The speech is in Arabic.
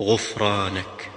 غفرانك.